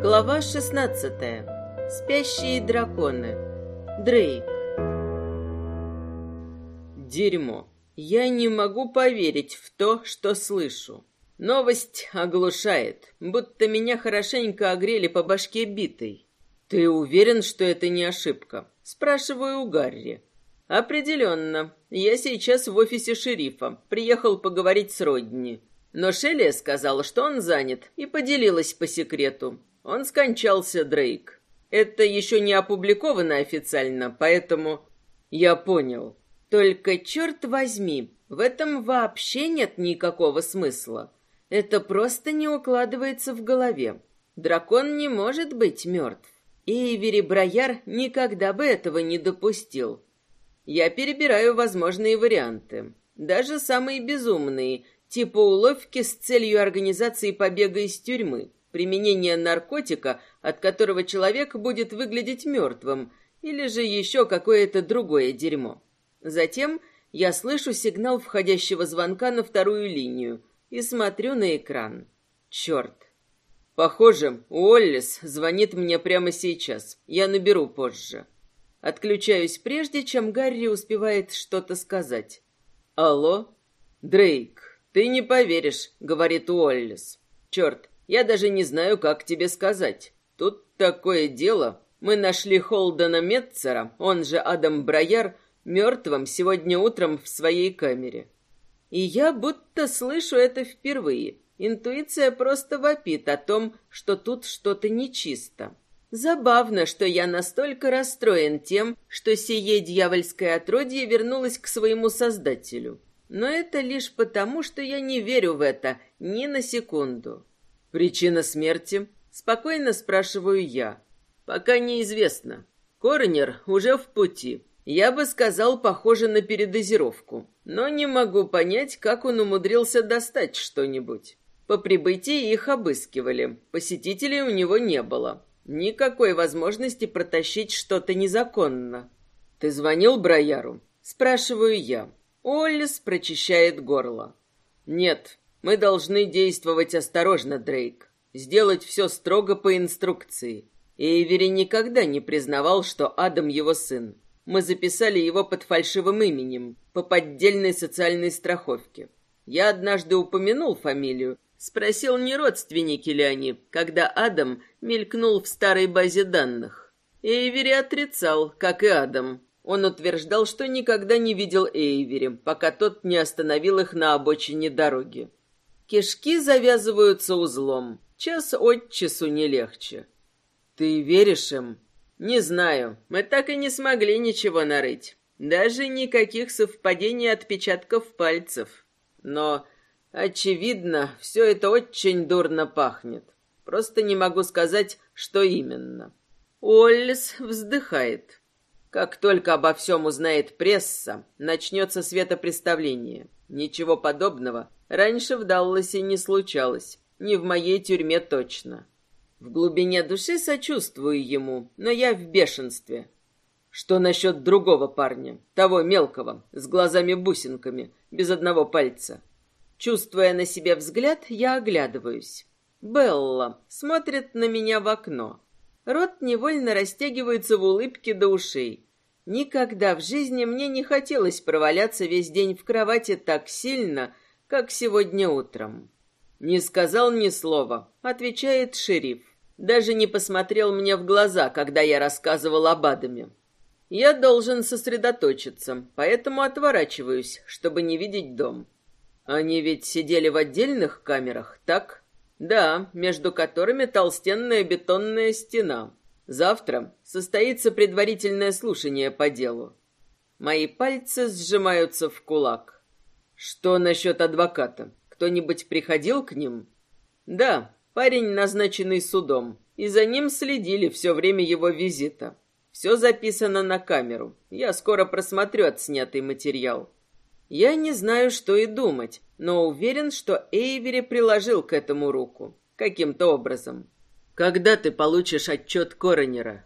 Глава 16. Спящие драконы. Дрейк. Дерьмо. Я не могу поверить в то, что слышу. Новость оглушает, будто меня хорошенько огрели по башке битой. Ты уверен, что это не ошибка? Спрашиваю у Гарри. Определенно. Я сейчас в офисе шерифа. Приехал поговорить с Родни. Но Шелли сказала, что он занят, и поделилась по секрету. Он скончался, Дрейк. Это еще не опубликовано официально, поэтому... Я понял. Только, черт возьми, в этом вообще нет никакого смысла. Это просто не укладывается в голове. Дракон не может быть мертв. И Ивери Брояр никогда бы этого не допустил. Я перебираю возможные варианты. Даже самые безумные, типа уловки с целью организации побега из тюрьмы применение наркотика, от которого человек будет выглядеть мертвым, или же еще какое-то другое дерьмо. Затем я слышу сигнал входящего звонка на вторую линию и смотрю на экран. Черт. Похоже, Уоллес звонит мне прямо сейчас. Я наберу позже. Отключаюсь прежде, чем Гарри успевает что-то сказать. Алло? Дрейк, ты не поверишь, говорит Уоллес. Черт, я даже не знаю, как тебе сказать. Тут такое дело. Мы нашли Холдена Метцера, он же Адам Брояр, мертвым сегодня утром в своей камере. И я будто слышу это впервые. Интуиция просто вопит о том, что тут что-то нечисто. Забавно, что я настолько расстроен тем, что сие дьявольское отродье вернулось к своему создателю. Но это лишь потому, что я не верю в это ни на секунду. Причина смерти? Спокойно спрашиваю я. Пока неизвестно. Коронер уже в пути. Я бы сказал, похоже на передозировку. Но не могу понять, как он умудрился достать что-нибудь. По прибытии их обыскивали. Посетителей у него не было. Никакой возможности протащить что-то незаконно. Ты звонил Брояру? Спрашиваю я. Оллис прочищает горло. Нет, мы должны действовать осторожно, Дрейк. Сделать все строго по инструкции. Эйвери никогда не признавал, что Адам его сын. Мы записали его под фальшивым именем, по поддельной социальной страховке. Я однажды упомянул фамилию, спросил, не родственники ли они, когда Адам мелькнул в старой базе данных. Эйвери отрицал, как и Адам. Он утверждал, что никогда не видел Эйвери, пока тот не остановил их на обочине дороги. Кишки завязываются узлом. Час от часу не легче. Ты веришь им? Не знаю. Мы так и не смогли ничего нарыть. Даже никаких совпадений отпечатков пальцев. Но, очевидно, все это очень дурно пахнет. Просто не могу сказать, что именно. Уоллес вздыхает. Как только обо всем узнает пресса, начнется светопреставление. Ничего подобного Раньше в Далласе не случалось, не в моей тюрьме точно. В глубине души сочувствую ему, но я в бешенстве. Что насчет другого парня, того мелкого, с глазами-бусинками, без одного пальца? Чувствуя на себе взгляд, я оглядываюсь. Белла смотрит на меня в окно. Рот невольно растягивается в улыбке до ушей. Никогда в жизни мне не хотелось проваляться весь день в кровати так сильно, как сегодня утром. Не сказал ни слова, отвечает шериф. Даже не посмотрел мне в глаза, когда я рассказывал об Адаме. Я должен сосредоточиться, поэтому отворачиваюсь, чтобы не видеть дом. Они ведь сидели в отдельных камерах, так? Да, между которыми толстенная бетонная стена. Завтра состоится предварительное слушание по делу. Мои пальцы сжимаются в кулак. Что насчет адвоката? Кто-нибудь приходил к ним? Да, парень, назначенный судом, и за ним следили все время его визита. Все записано на камеру. Я скоро просмотрю отснятый материал. Я не знаю, что и думать, но уверен, что Эйвери приложил к этому руку. Каким-то образом. Когда ты получишь отчет Коронера?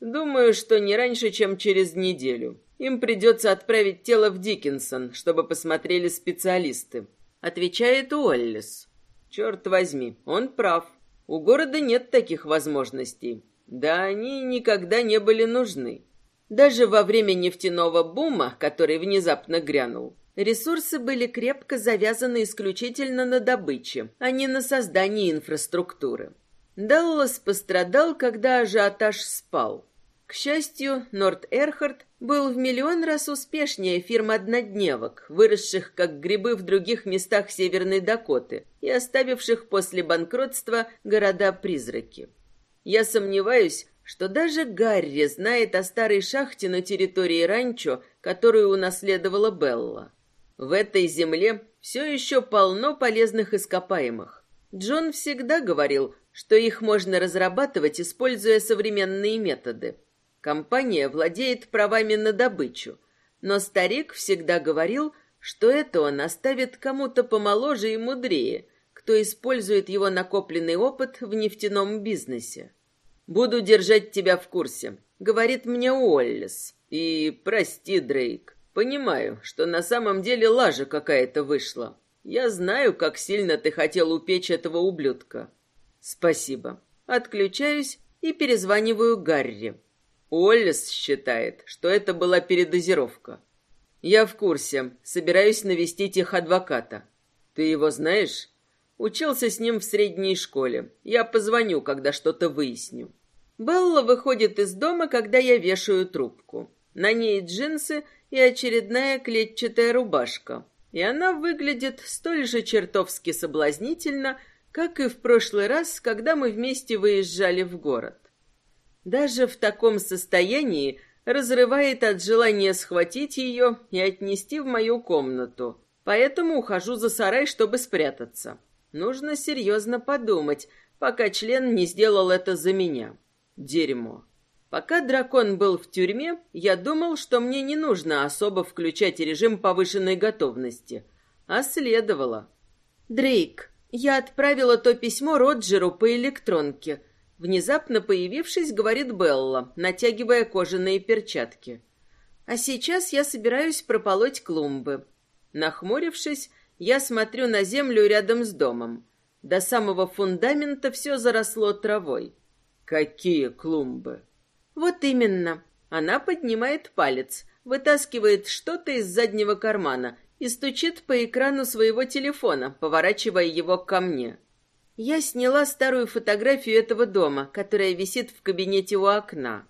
Думаю, что не раньше, чем через неделю. Им придется отправить тело в Диккенсон, чтобы посмотрели специалисты. Отвечает Уоллес. Черт возьми, он прав. У города нет таких возможностей. Да они никогда не были нужны. Даже во время нефтяного бума, который внезапно грянул, ресурсы были крепко завязаны исключительно на добыче, а не на создании инфраструктуры. Даллас пострадал, когда ажиотаж спал. К счастью, Норт Эрхард был в миллион раз успешнее фирм однодневок, выросших как грибы в других местах Северной Дакоты и оставивших после банкротства города-призраки. Я сомневаюсь, что даже Гарри знает о старой шахте на территории ранчо, которую унаследовала Белла. В этой земле все еще полно полезных ископаемых. Джон всегда говорил, что их можно разрабатывать, используя современные методы. Компания владеет правами на добычу, но старик всегда говорил, что это он оставит кому-то помоложе и мудрее, кто использует его накопленный опыт в нефтяном бизнесе. «Буду держать тебя в курсе», — говорит мне Уоллес. «И прости, Дрейк, понимаю, что на самом деле лажа какая-то вышла. Я знаю, как сильно ты хотел упечь этого ублюдка. Спасибо. Отключаюсь и перезваниваю Гарри. Уоллес считает, что это была передозировка. Я в курсе. Собираюсь навестить их адвоката. Ты его знаешь? Учился с ним в средней школе. Я позвоню, когда что-то выясню. Белла выходит из дома, когда я вешаю трубку. На ней джинсы и очередная клетчатая рубашка. И она выглядит столь же чертовски соблазнительно, как и в прошлый раз, когда мы вместе выезжали в город. Даже в таком состоянии разрывает от желания схватить ее и отнести в мою комнату. Поэтому ухожу за сарай, чтобы спрятаться. Нужно серьезно подумать, пока член не сделал это за меня. Дерьмо. Пока дракон был в тюрьме, я думал, что мне не нужно особо включать режим повышенной готовности. А следовало. Дрейк, я отправила то письмо Роджеру по электронке. Внезапно появившись, говорит Белла, натягивая кожаные перчатки. А сейчас я собираюсь прополоть клумбы. Нахмурившись, я смотрю на землю рядом с домом. До самого фундамента все заросло травой. Какие клумбы? Вот именно. Она поднимает палец, вытаскивает что-то из заднего кармана и стучит по экрану своего телефона, поворачивая его ко мне. Я сняла старую фотографию этого дома, которая висит в кабинете у окна.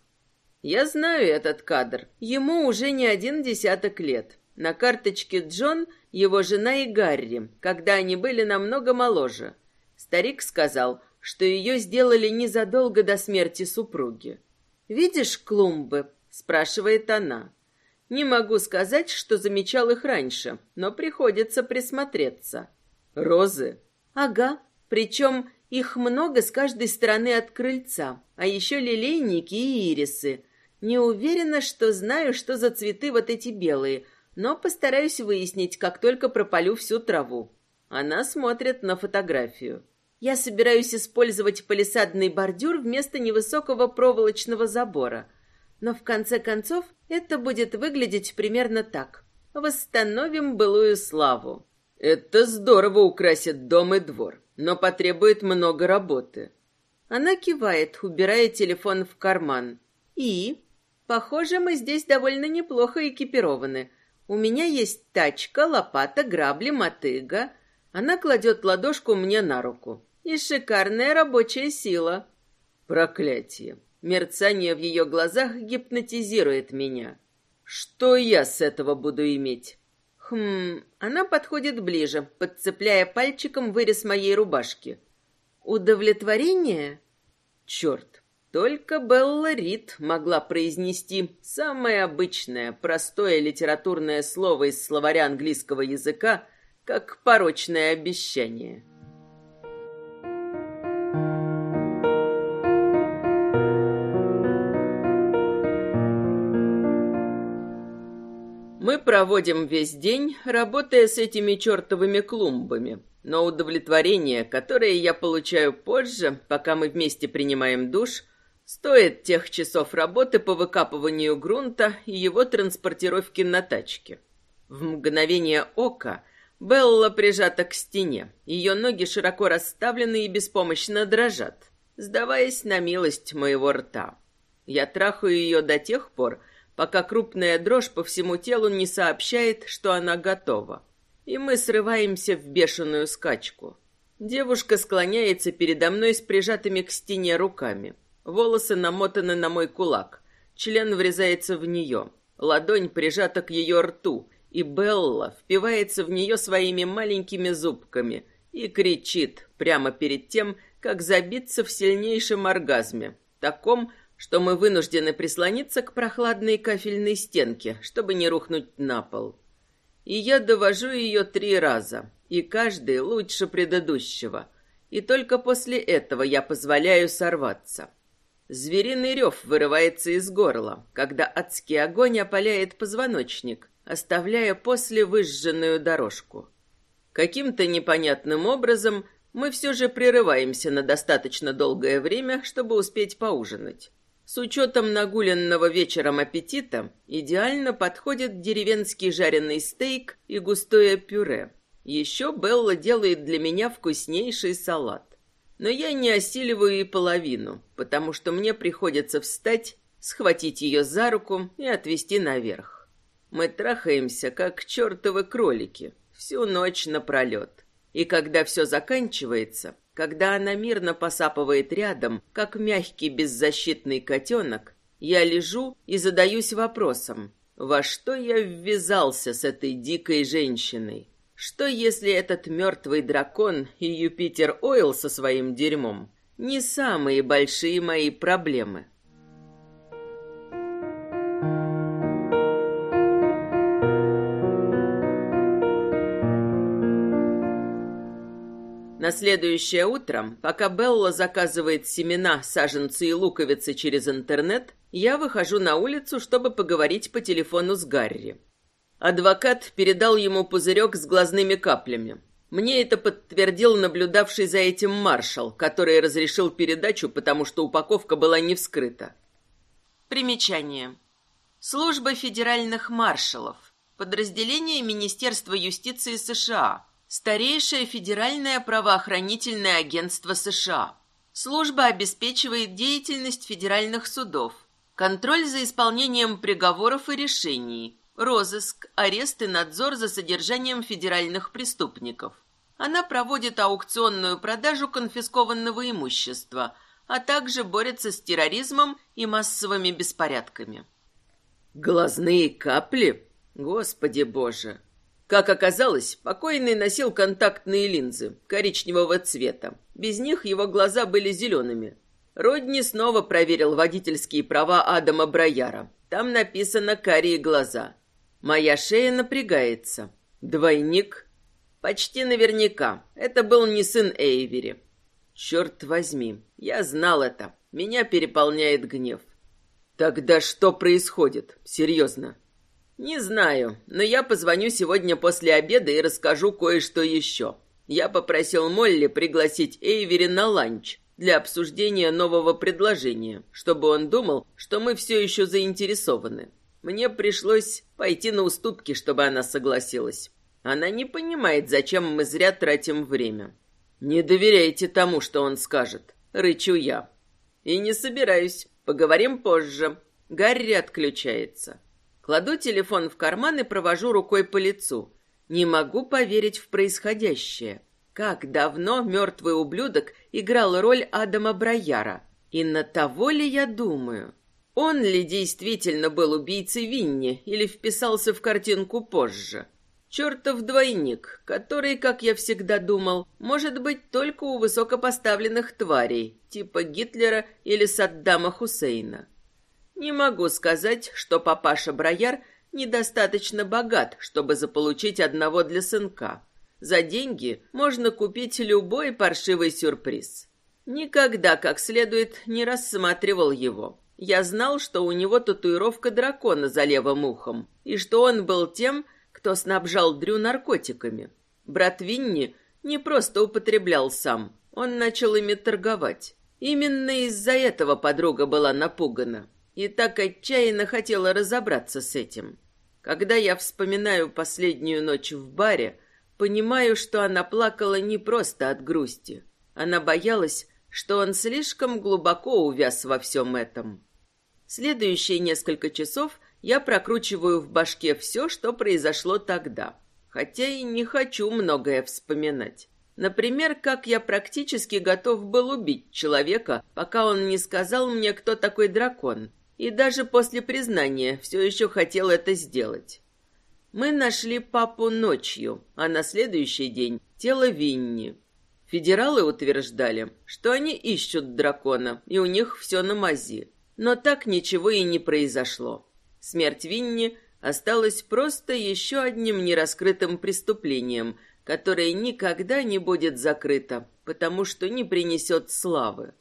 Я знаю этот кадр. Ему уже не один десяток лет. На карточке Джон, его жена и Гарри, когда они были намного моложе. Старик сказал, что ее сделали незадолго до смерти супруги. «Видишь клумбы?» — спрашивает она. Не могу сказать, что замечал их раньше, но приходится присмотреться. Розы? Ага, причем их много с каждой стороны от крыльца, а еще лилейники и ирисы. Не уверена, что знаю, что за цветы вот эти белые, но постараюсь выяснить, как только пропалю всю траву. Она смотрит на фотографию. Я собираюсь использовать палисадный бордюр вместо невысокого проволочного забора. Но в конце концов это будет выглядеть примерно так. Восстановим былую славу. Это здорово украсит дом и двор, но потребует много работы. Она кивает, убирая телефон в карман. И? Похоже, мы здесь довольно неплохо экипированы. У меня есть тачка, лопата, грабли, мотыга. Она кладет ладошку мне на руку. И шикарная рабочая сила. Проклятие. Мерцание в ее глазах гипнотизирует меня. Что я с этого буду иметь? Хм, она подходит ближе, подцепляя пальчиком вырез моей рубашки. Удовлетворение? Черт, только Белла Рид могла произнести самое обычное, простое литературное слово из словаря английского языка, как порочное обещание. Мы проводим весь день, работая с этими чертовыми клумбами. Но удовлетворение, которое я получаю позже, пока мы вместе принимаем душ, стоит тех часов работы по выкапыванию грунта и его транспортировке на тачке. В мгновение ока Белла прижата к стене. Ее ноги широко расставлены и беспомощно дрожат, сдаваясь на милость моего рта. Я трахаю ее до тех пор, пока крупная дрожь по всему телу не сообщает, что она готова. И мы срываемся в бешеную скачку. Девушка склоняется передо мной с прижатыми к стене руками. Волосы намотаны на мой кулак. Член врезается в нее. Ладонь прижата к ее рту, и Белла впивается в нее своими маленькими зубками и кричит прямо перед тем, как забиться в сильнейшем оргазме, таком, что мы вынуждены прислониться к прохладной кафельной стенке, чтобы не рухнуть на пол. И я довожу ее три раза, и каждый лучше предыдущего. И только после этого я позволяю сорваться. Звериный рев вырывается из горла, когда адский огонь опаляет позвоночник, оставляя после выжженную дорожку. Каким-то непонятным образом мы все же прерываемся на достаточно долгое время, чтобы успеть поужинать. С учетом нагуленного вечером аппетита идеально подходит деревенский жареный стейк и густое пюре. Еще Белла делает для меня вкуснейший салат. Но я не осиливаю и половину, потому что мне приходится встать, схватить ее за руку и отвести наверх. Мы трахаемся, как чертовы кролики, всю ночь напролет. И когда все заканчивается, когда она мирно посапывает рядом, как мягкий беззащитный котенок, я лежу и задаюсь вопросом, во что я ввязался с этой дикой женщиной? Что если этот мертвый дракон и Юпитер Ойл со своим дерьмом не самые большие мои проблемы? На следующее утро, пока Белла заказывает семена, саженцы и луковицы через интернет, я выхожу на улицу, чтобы поговорить по телефону с Гарри. Адвокат передал ему пузырек с глазными каплями. Мне это подтвердил наблюдавший за этим маршал, который разрешил передачу, потому что упаковка была не вскрыта. Примечание. Служба федеральных маршалов. Подразделение Министерства юстиции США – Старейшее федеральное правоохранительное агентство США. Служба обеспечивает деятельность федеральных судов, контроль за исполнением приговоров и решений, розыск, арест и надзор за содержанием федеральных преступников. Она проводит аукционную продажу конфискованного имущества, а также борется с терроризмом и массовыми беспорядками. Глазные капли? Господи боже! Как оказалось, покойный носил контактные линзы коричневого цвета. Без них его глаза были зелеными. Родни снова проверил водительские права Адама Брояра. Там написано «карие глаза». Моя шея напрягается. Двойник? Почти наверняка. Это был не сын Эйвери. Черт возьми, я знал это. Меня переполняет гнев. Тогда что происходит? Серьезно. «Не знаю, но я позвоню сегодня после обеда и расскажу кое-что еще. Я попросил Молли пригласить Эйвери на ланч для обсуждения нового предложения, чтобы он думал, что мы все еще заинтересованы. Мне пришлось пойти на уступки, чтобы она согласилась. Она не понимает, зачем мы зря тратим время. Не доверяйте тому, что он скажет. Рычу я. И не собираюсь. Поговорим позже. Гарри отключается. Кладу телефон в карман и провожу рукой по лицу. Не могу поверить в происходящее. Как давно мертвый ублюдок играл роль Адама Брояра? И на того ли я думаю? Он ли действительно был убийцей Винни или вписался в картинку позже? Чертов двойник, который, как я всегда думал, может быть только у высокопоставленных тварей, типа Гитлера или Саддама Хусейна. Не могу сказать, что папаша Брояр недостаточно богат, чтобы заполучить одного для сынка. За деньги можно купить любой паршивый сюрприз. Никогда как следует не рассматривал его. Я знал, что у него татуировка дракона за левым ухом, и что он был тем, кто снабжал Дрю наркотиками. Брат Винни не просто употреблял сам, он начал ими торговать. Именно из-за этого подруга была напугана и так отчаянно хотела разобраться с этим. Когда я вспоминаю последнюю ночь в баре, Понимаю, что она плакала не просто от грусти. Она боялась, что он слишком глубоко увяз во всем этом. Следующие несколько часов я прокручиваю в башке все, что произошло тогда. Хотя и не хочу многое вспоминать. Например, как я практически готов был убить человека, пока он не сказал мне, кто такой дракон. И даже после признания все еще хотел это сделать. Мы нашли папу ночью, а на следующий день тело Винни. Федералы утверждали, что они ищут дракона, и у них все на мази. Но так ничего и не произошло. Смерть Винни осталась просто еще одним нераскрытым преступлением, которое никогда не будет закрыто, потому что не принесет славы.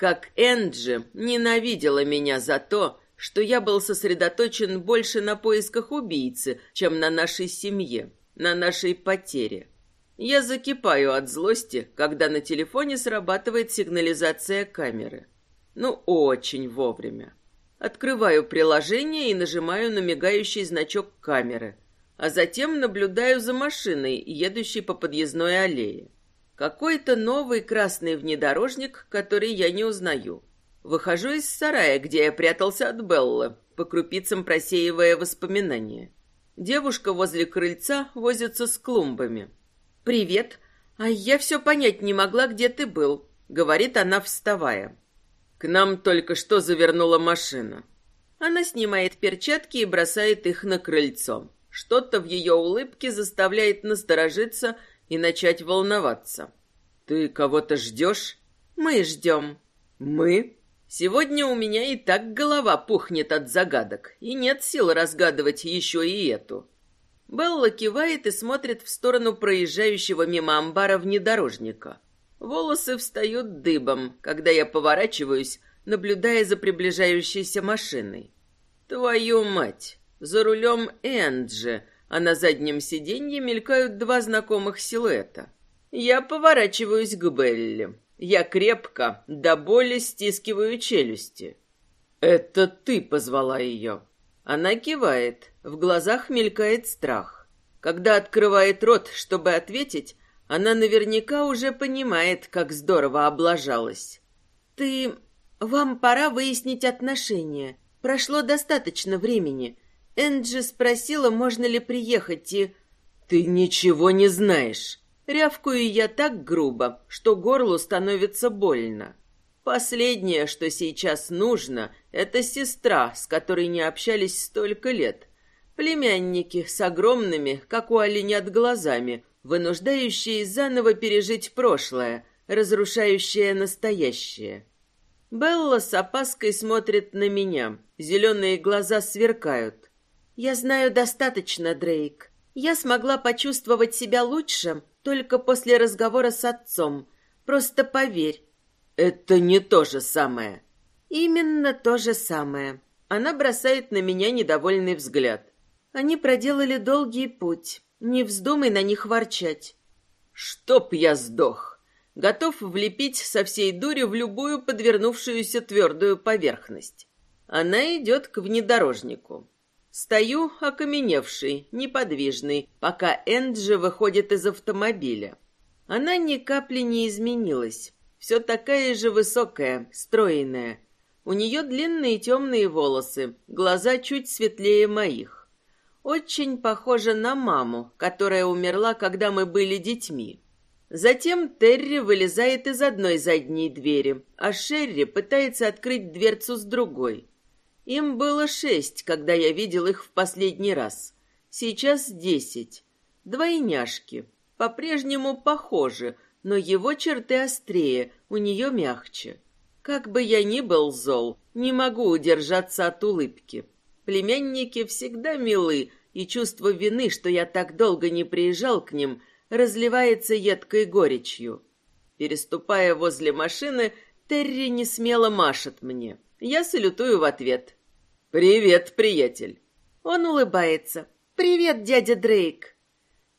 Как Энджи ненавидела меня за то, что я был сосредоточен больше на поисках убийцы, чем на нашей семье, на нашей потере. Я закипаю от злости, когда на телефоне срабатывает сигнализация камеры. Ну, очень вовремя. Открываю приложение и нажимаю на мигающий значок камеры, а затем наблюдаю за машиной, едущей по подъездной аллее. Какой-то новый красный внедорожник, который я не узнаю. Выхожу из сарая, где я прятался от Беллы, по крупицам просеивая воспоминания. Девушка возле крыльца возится с клумбами. «Привет. А я все понять не могла, где ты был», — говорит она, вставая. «К нам только что завернула машина». Она снимает перчатки и бросает их на крыльцо. Что-то в ее улыбке заставляет насторожиться и начать волноваться. «Ты кого-то ждешь?» «Мы ждем». «Мы?» Сегодня у меня и так голова пухнет от загадок, и нет сил разгадывать еще и эту. Белла кивает и смотрит в сторону проезжающего мимо амбара внедорожника. Волосы встают дыбом, когда я поворачиваюсь, наблюдая за приближающейся машиной. Твою мать! За рулем Энджи, а на заднем сиденье мелькают два знакомых силуэта. Я поворачиваюсь к Белли. Я крепко, до боли стискиваю челюсти. «Это ты позвала ее?» Она кивает, в глазах мелькает страх. Когда открывает рот, чтобы ответить, она наверняка уже понимает, как здорово облажалась. «Ты... Вам пора выяснить отношения. Прошло достаточно времени. Энджи спросила, можно ли приехать, и...» «Ты ничего не знаешь!» Рявкую я так грубо, что горлу становится больно. Последнее, что сейчас нужно, это сестра, с которой не общались столько лет. Племянники с огромными, как у оленят, глазами, вынуждающие заново пережить прошлое, разрушающее настоящее. Белла с опаской смотрит на меня. Зеленые глаза сверкают. «Я знаю достаточно, Дрейк. Я смогла почувствовать себя лучше, только после разговора с отцом. Просто поверь. Это не то же самое. Именно то же самое. Она бросает на меня недовольный взгляд. Они проделали долгий путь. Не вздумай на них ворчать. Чтоб я сдох. Готов влепить со всей дури в любую подвернувшуюся твердую поверхность. Она идет к внедорожнику. Стою окаменевший, неподвижный, пока Энджи выходит из автомобиля. Она ни капли не изменилась. Все такая же высокая, стройная. У нее длинные темные волосы, глаза чуть светлее моих. Очень похожа на маму, которая умерла, когда мы были детьми. Затем Терри вылезает из одной задней двери, а Шерри пытается открыть дверцу с другой. Им было шесть, когда я видел их в последний раз. Сейчас десять. Двойняшки. По-прежнему похожи, но его черты острее, у нее мягче. Как бы я ни был зол, не могу удержаться от улыбки. Племянники всегда милы, и чувство вины, что я так долго не приезжал к ним, разливается едкой горечью. Переступая возле машины, Терри не смело машет мне. Я салютую в ответ. «Привет, приятель!» Он улыбается. «Привет, дядя Дрейк!»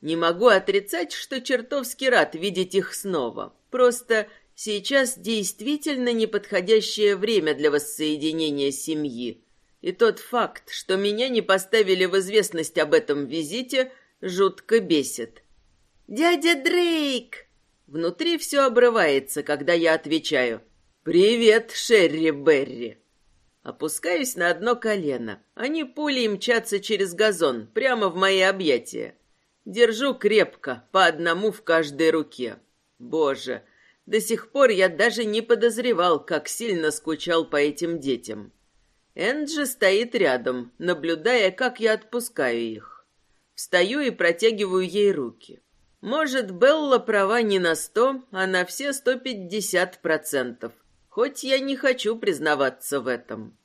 Не могу отрицать, что чертовски рад видеть их снова. Просто сейчас действительно неподходящее время для воссоединения семьи. И тот факт, что меня не поставили в известность об этом визите, жутко бесит. «Дядя Дрейк!» Внутри все обрывается, когда я отвечаю «Привет, Шерри Берри!» Опускаюсь на одно колено. Они пулей мчатся через газон, прямо в мои объятия. Держу крепко, по одному в каждой руке. Боже, до сих пор я даже не подозревал, как сильно скучал по этим детям. Энджи стоит рядом, наблюдая, как я отпускаю их. Встаю и протягиваю ей руки. Может, Белла права не на сто, а на все сто пятьдесят процентов. Хоть я не хочу признаваться в этом.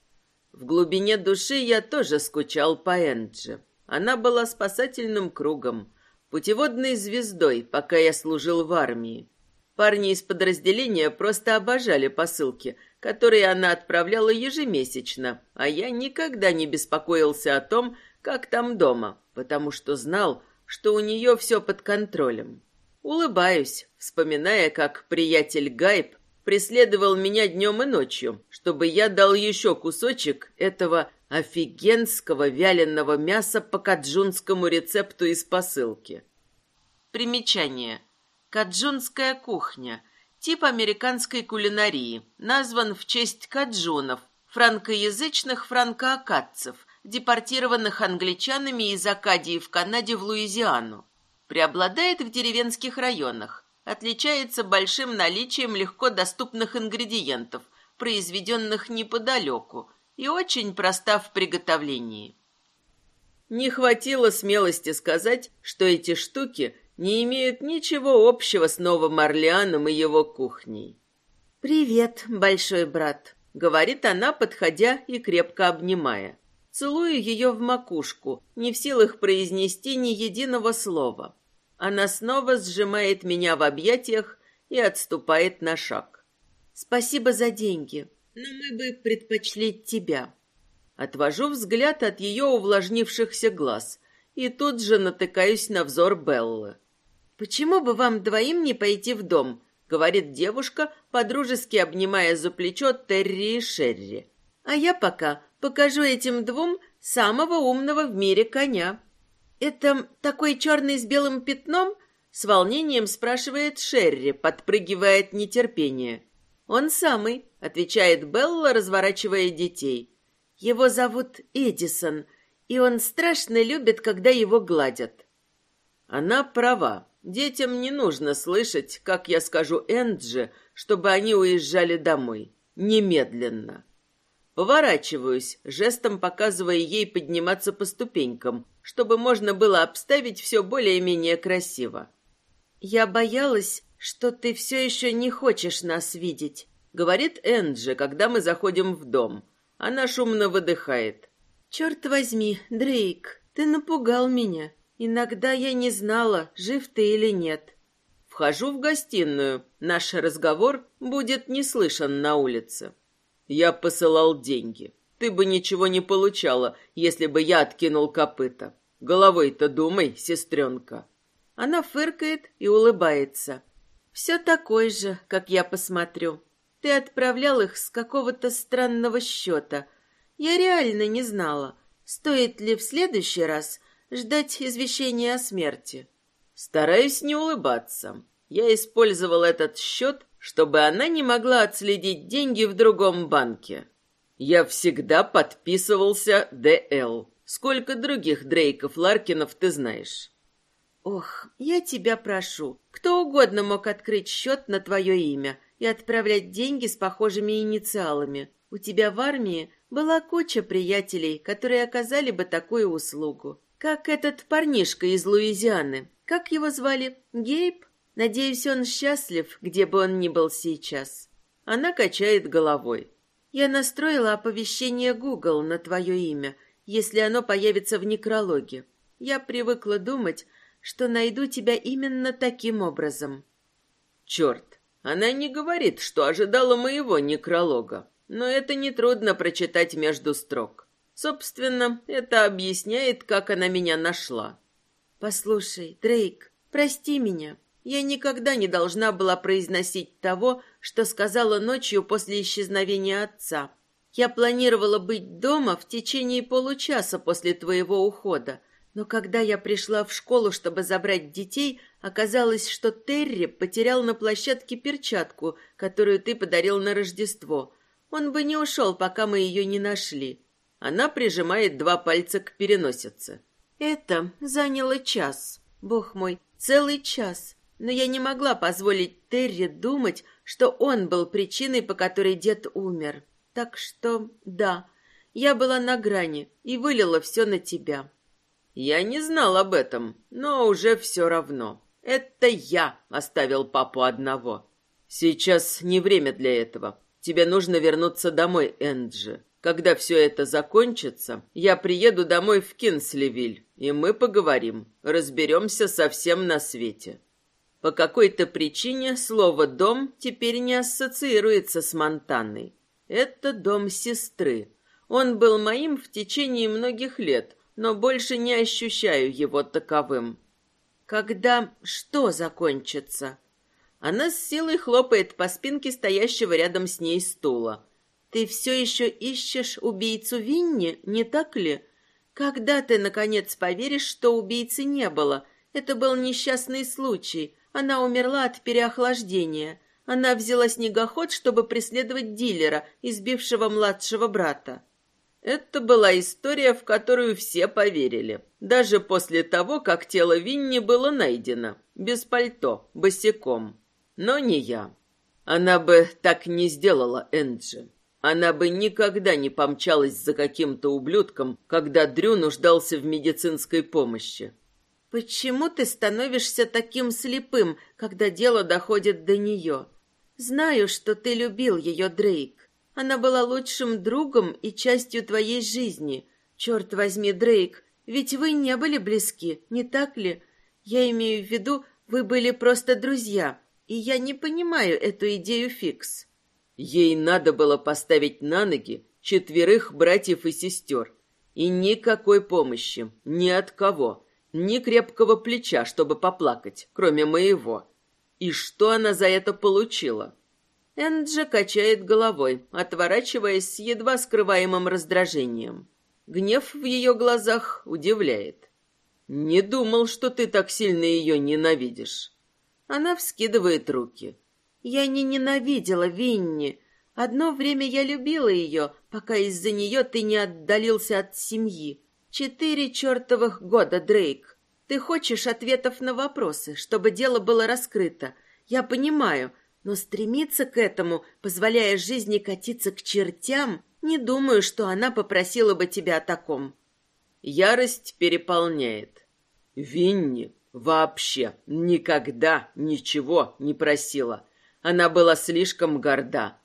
В глубине души я тоже скучал по Энджи. Она была спасательным кругом, путеводной звездой, пока я служил в армии. Парни из подразделения просто обожали посылки, которые она отправляла ежемесячно, а я никогда не беспокоился о том, как там дома, потому что знал, что у нее все под контролем. Улыбаюсь, вспоминая, как приятель Гайб преследовал меня днем и ночью, чтобы я дал еще кусочек этого офигенского вяленого мяса по каджунскому рецепту из посылки. Примечание. Каджунская кухня. Тип американской кулинарии. Назван в честь каджунов, франкоязычных франкоакадцев, депортированных англичанами из Акадии в Канаде в Луизиану. Преобладает в деревенских районах отличается большим наличием легко доступных ингредиентов, произведенных неподалеку, и очень проста в приготовлении. Не хватило смелости сказать, что эти штуки не имеют ничего общего с Новым Орлеаном и его кухней. «Привет, большой брат», — говорит она, подходя и крепко обнимая. Целую ее в макушку, не в силах произнести ни единого слова. Она снова сжимает меня в объятиях и отступает на шаг. «Спасибо за деньги, но мы бы предпочли тебя». Отвожу взгляд от ее увлажнившихся глаз и тут же натыкаюсь на взор Беллы. «Почему бы вам двоим не пойти в дом?» — говорит девушка, подружески обнимая за плечо Терри и Шерри. «А я пока покажу этим двум самого умного в мире коня». «Это такой черный с белым пятном?» — с волнением спрашивает Шерри, подпрыгивая от нетерпения. «Он самый», — отвечает Белла, разворачивая детей. «Его зовут Эдисон, и он страшно любит, когда его гладят». Она права. Детям не нужно слышать, как я скажу Энджи, чтобы они уезжали домой. Немедленно. Поворачиваюсь, жестом показывая ей подниматься по ступенькам, чтобы можно было обставить все более-менее красиво. «Я боялась, что ты все еще не хочешь нас видеть», — говорит Энджи, когда мы заходим в дом. Она шумно выдыхает. «Черт возьми, Дрейк, ты напугал меня. Иногда я не знала, жив ты или нет». Вхожу в гостиную. Наш разговор будет не слышен на улице. Я посылал деньги. Ты бы ничего не получала, если бы я откинул копыта. Головой-то думай, сестренка. Она фыркает и улыбается. Все такой же, как я посмотрю. Ты отправлял их с какого-то странного счета. Я реально не знала, стоит ли в следующий раз ждать извещения о смерти. Стараюсь не улыбаться. Я использовал этот счет чтобы она не могла отследить деньги в другом банке. Я всегда подписывался ДЛ. Сколько других Дрейков Ларкинов ты знаешь? Ох, я тебя прошу. Кто угодно мог открыть счет на твое имя и отправлять деньги с похожими инициалами. У тебя в армии была куча приятелей, которые оказали бы такую услугу. Как этот парнишка из Луизианы. Как его звали? Гейб? Надеюсь, он счастлив, где бы он ни был сейчас. Она качает головой. Я настроила оповещение Google на твое имя, если оно появится в некрологе. Я привыкла думать, что найду тебя именно таким образом. Черт, она не говорит, что ожидала моего некролога, но это нетрудно прочитать между строк. Собственно, это объясняет, как она меня нашла. Послушай, Дрейк, прости меня. Я никогда не должна была произносить того, что сказала ночью после исчезновения отца. Я планировала быть дома в течение получаса после твоего ухода, Но когда я пришла в школу, чтобы забрать детей, оказалось, что Терри потерял на площадке перчатку, которую ты подарил на Рождество. Он бы не ушел, пока мы ее не нашли. Она прижимает два пальца к переносице. Это заняло час. Бог мой, целый час. Но я не могла позволить Терри думать, что он был причиной, по которой дед умер. Так что, да, я была на грани и вылила все на тебя. Я не знал об этом, но уже все равно. Это я оставил папу одного. Сейчас не время для этого. Тебе нужно вернуться домой, Энджи. Когда все это закончится, я приеду домой в Кинсливиль, и мы поговорим, разберемся со всем на свете. По какой-то причине слово «дом» теперь не ассоциируется с Монтаной. Это дом сестры. Он был моим в течение многих лет, но больше не ощущаю его таковым. Когда что закончится? Она с силой хлопает по спинке стоящего рядом с ней стула. Ты все еще ищешь убийцу Винни, не так ли? Когда ты, наконец, поверишь, что убийцы не было? Это был несчастный случай. Она умерла от переохлаждения. Она взяла снегоход, чтобы преследовать дилера, избившего младшего брата. Это была история, в которую все поверили. Даже после того, как тело Винни было найдено. Без пальто, босиком. Но не я. Она бы так не сделала, Энджи. Она бы никогда не помчалась за каким-то ублюдком, когда Дрю нуждался в медицинской помощи. «Почему ты становишься таким слепым, когда дело доходит до нее? Знаю, что ты любил ее, Дрейк. Она была лучшим другом и частью твоей жизни. Черт возьми, Дрейк, ведь вы не были близки, не так ли? Я имею в виду, вы были просто друзья, и я не понимаю эту идею фикс. Ей надо было поставить на ноги четверых братьев и сестер. И никакой помощи, ни от кого, ни крепкого плеча, чтобы поплакать, кроме моего. И что она за это получила? Энджи качает головой, отворачиваясь с едва скрываемым раздражением. Гнев в ее глазах удивляет. «Не думал, что ты так сильно ее ненавидишь». Она вскидывает руки. «Я не ненавидела Винни. Одно время я любила ее, пока из-за нее ты не отдалился от семьи. Четыре чертовых года, Дрейк. Ты хочешь ответов на вопросы, чтобы дело было раскрыто. Я понимаю, но стремиться к этому, позволяя жизни катиться к чертям, не думаю, что она попросила бы тебя о таком. Ярость переполняет. Винни вообще никогда ничего не просила. Она была слишком горда.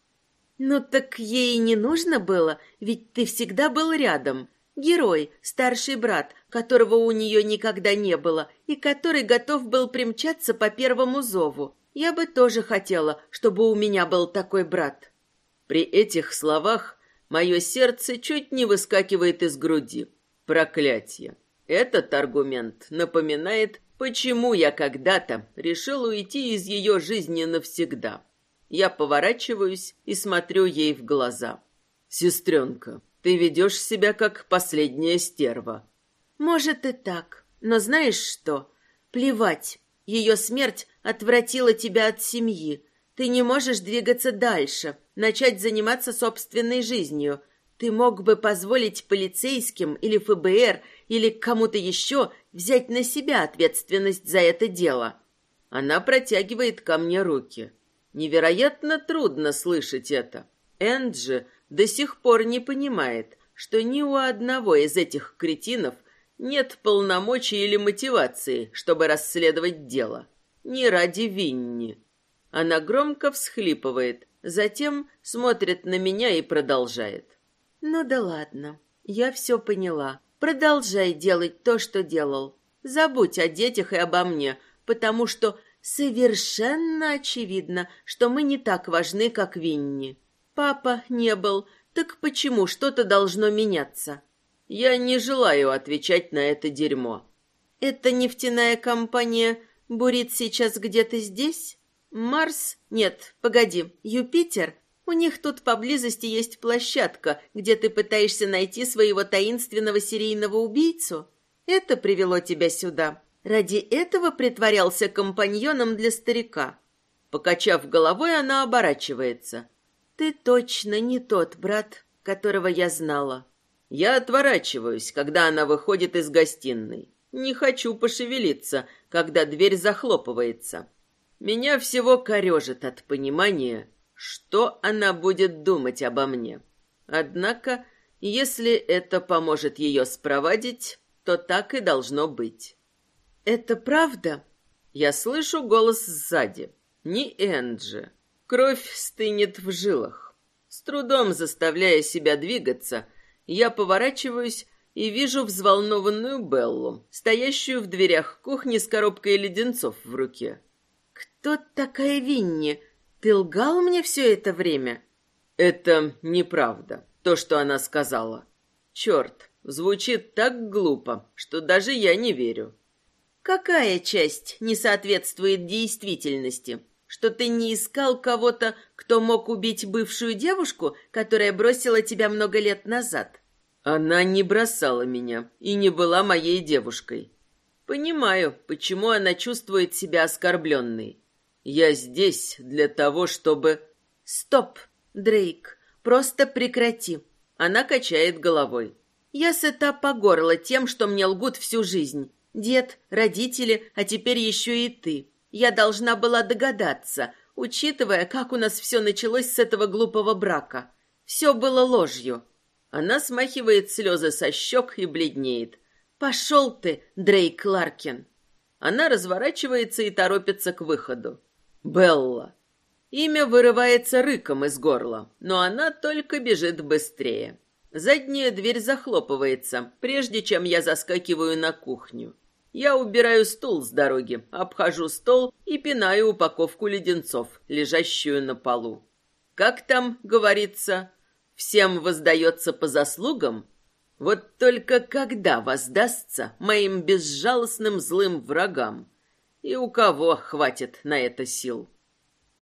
Ну так ей не нужно было, ведь ты всегда был рядом. Герой, старший брат, которого у нее никогда не было, и который готов был примчаться по первому зову. Я бы тоже хотела, чтобы у меня был такой брат. При этих словах мое сердце чуть не выскакивает из груди. Проклятие. Этот аргумент напоминает, почему я когда-то решил уйти из ее жизни навсегда. Я поворачиваюсь и смотрю ей в глаза. «Сестренка, ты ведешь себя как последняя стерва». «Может и так, но знаешь что? Плевать. Ее смерть отвратила тебя от семьи. Ты не можешь двигаться дальше, начать заниматься собственной жизнью. Ты мог бы позволить полицейским или ФБР или кому-то еще взять на себя ответственность за это дело. Она протягивает ко мне руки. Невероятно трудно слышать это. Энджи до сих пор не понимает, что ни у одного из этих кретинов нет полномочий или мотивации, чтобы расследовать дело не ради Винни. Она громко всхлипывает, затем смотрит на меня и продолжает. «Ну да ладно, я все поняла. Продолжай делать то, что делал. Забудь о детях и обо мне, потому что совершенно очевидно, что мы не так важны, как Винни. Папа не был, так почему что-то должно меняться?» Я не желаю отвечать на это дерьмо. «Это нефтяная компания Бурит сейчас где-то здесь? Марс? Нет, погоди, Юпитер? У них тут поблизости есть площадка, где ты пытаешься найти своего таинственного серийного убийцу? Это привело тебя сюда. Ради этого притворялся компаньоном для старика. Покачав головой, она оборачивается. Ты точно не тот брат, которого я знала. Я отворачиваюсь, когда она выходит из гостиной. Не хочу пошевелиться, когда дверь захлопывается. Меня всего корежит от понимания, что она будет думать обо мне. Однако, если это поможет ее спровадить, то так и должно быть. «Это правда?» Я слышу голос сзади. Не Энджи. Кровь стынет в жилах. С трудом заставляя себя двигаться, я поворачиваюсь и вижу взволнованную Беллу, стоящую в дверях кухни с коробкой леденцов в руке. «Кто такая Винни? Ты лгал мне все это время?» «Это неправда, то, что она сказала. Черт, звучит так глупо, что даже я не верю». «Какая часть не соответствует действительности?» Что ты не искал кого-то, кто мог убить бывшую девушку, которая бросила тебя много лет назад. Она не бросала меня и не была моей девушкой. Понимаю, почему она чувствует себя оскорбленной. Я здесь для того, чтобы... Стоп, Дрейк, просто прекрати. Она качает головой. Я сыта по горло тем, что мне лгут всю жизнь. Дед, родители, а теперь еще и ты. Я должна была догадаться, учитывая, как у нас все началось с этого глупого брака. Все было ложью. Она смахивает слезы со щек и бледнеет. «Пошел ты, Дрейк Ларкин!» Она разворачивается и торопится к выходу. «Белла!» Имя вырывается рыком из горла, но она только бежит быстрее. Задняя дверь захлопывается, прежде чем я заскакиваю на кухню. Я убираю стул с дороги, обхожу стол и пинаю упаковку леденцов, лежащую на полу. Как там говорится, всем воздается по заслугам? Вот только когда воздастся моим безжалостным злым врагам? И у кого хватит на это сил?